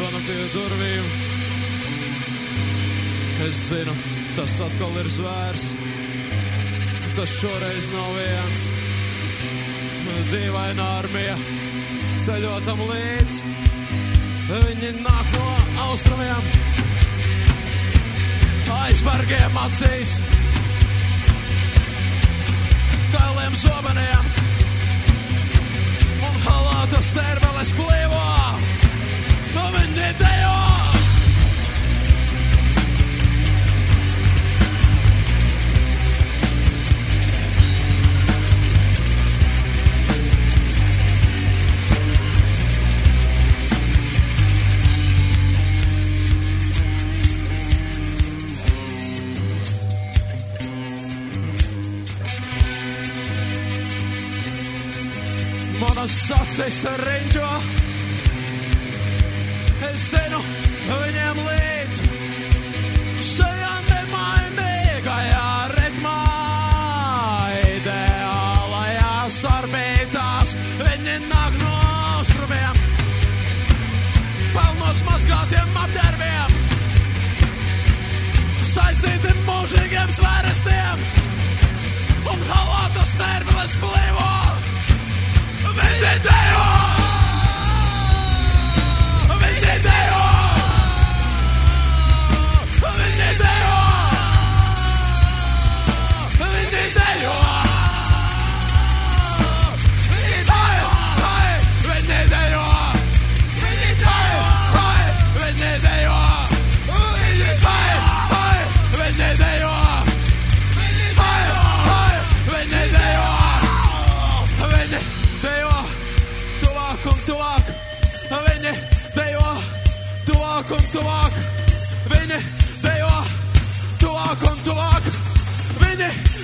zvana pie durvīm. Es zinu, tas atkal ir zvērs. Tas šoreiz nav viens. Dīvaina armija ceļotam līdz. Viņi nāk no austrumiem, aizbargiem acīs, kailiem zobeniem un halātas terveles plīvo. Manas acis riņķo, es zinu viņiem līdz šajā nemainīgajā ritmā, ideālajās orbītās. Viņi nāk no austrumiem, pelnos mazgātiem apģērbiem, saistīti mūžīgiem zvērestiem un halātas plīvo. Vendeteo! Come to Vinne, det er jo. Du kom tilbake.